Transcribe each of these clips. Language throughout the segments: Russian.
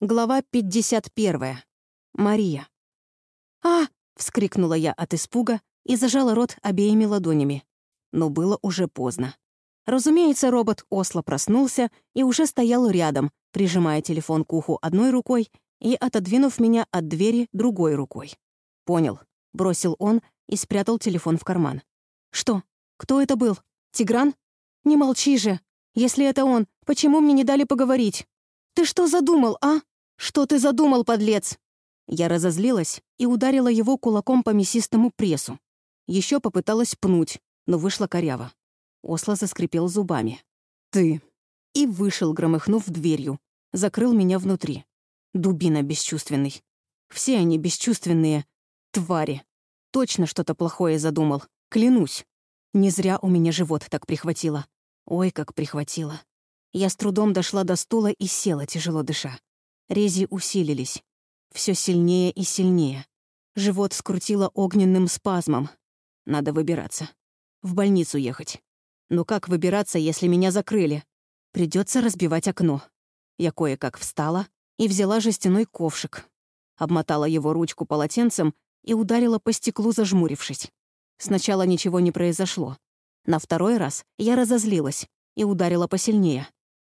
Глава 51. Мария. «А!» — вскрикнула я от испуга и зажала рот обеими ладонями. Но было уже поздно. Разумеется, робот Осло проснулся и уже стоял рядом, прижимая телефон к уху одной рукой и отодвинув меня от двери другой рукой. «Понял», — бросил он и спрятал телефон в карман. «Что? Кто это был? Тигран? Не молчи же! Если это он, почему мне не дали поговорить? Ты что задумал, а?» «Что ты задумал, подлец?» Я разозлилась и ударила его кулаком по мясистому прессу. Еще попыталась пнуть, но вышла коряво. Осло заскрипел зубами. «Ты!» И вышел, громыхнув дверью. Закрыл меня внутри. Дубина бесчувственный. Все они бесчувственные. Твари. Точно что-то плохое задумал. Клянусь. Не зря у меня живот так прихватило. Ой, как прихватило. Я с трудом дошла до стула и села, тяжело дыша. Рези усилились. Все сильнее и сильнее. Живот скрутило огненным спазмом. Надо выбираться. В больницу ехать. Но как выбираться, если меня закрыли? Придется разбивать окно. Я кое-как встала и взяла жестяной ковшик. Обмотала его ручку полотенцем и ударила по стеклу, зажмурившись. Сначала ничего не произошло. На второй раз я разозлилась и ударила посильнее.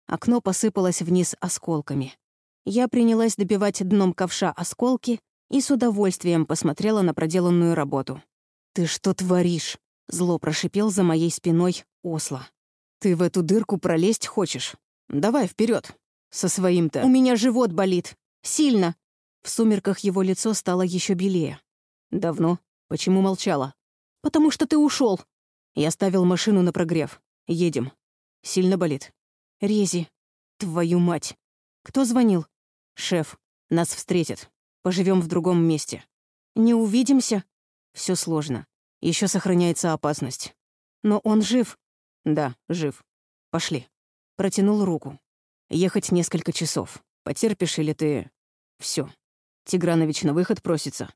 Окно посыпалось вниз осколками. Я принялась добивать дном ковша осколки и с удовольствием посмотрела на проделанную работу. «Ты что творишь?» — зло прошипел за моей спиной Осло. «Ты в эту дырку пролезть хочешь? Давай вперед. Со своим-то...» «У меня живот болит. Сильно!» В сумерках его лицо стало еще белее. «Давно? Почему молчала?» «Потому что ты ушел. Я ставил машину на прогрев. Едем. Сильно болит. Рези. Твою мать. Кто звонил? «Шеф, нас встретят. Поживем в другом месте». «Не увидимся?» Все сложно. Еще сохраняется опасность. Но он жив. Да, жив. Пошли. Протянул руку. Ехать несколько часов. Потерпишь или ты... Все. Тигранович на выход просится.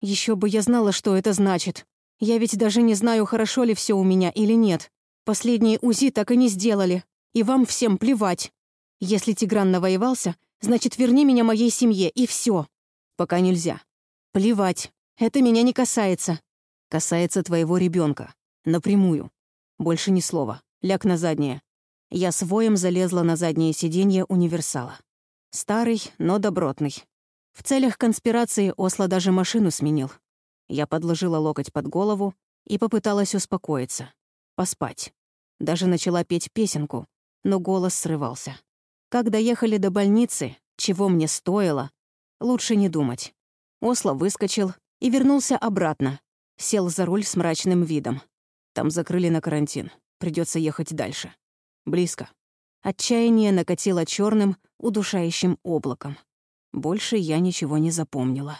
Еще бы я знала, что это значит. Я ведь даже не знаю, хорошо ли все у меня или нет. Последние УЗИ так и не сделали. И вам всем плевать. Если Тигран навоевался, Значит, верни меня моей семье, и все. Пока нельзя. Плевать. Это меня не касается. Касается твоего ребенка. Напрямую. Больше ни слова. Ляг на заднее. Я с воем залезла на заднее сиденье универсала. Старый, но добротный. В целях конспирации Осло даже машину сменил. Я подложила локоть под голову и попыталась успокоиться. Поспать. Даже начала петь песенку, но голос срывался. Как доехали до больницы, чего мне стоило, лучше не думать. Осло выскочил и вернулся обратно. Сел за руль с мрачным видом. Там закрыли на карантин. Придется ехать дальше. Близко. Отчаяние накатило черным, удушающим облаком. Больше я ничего не запомнила.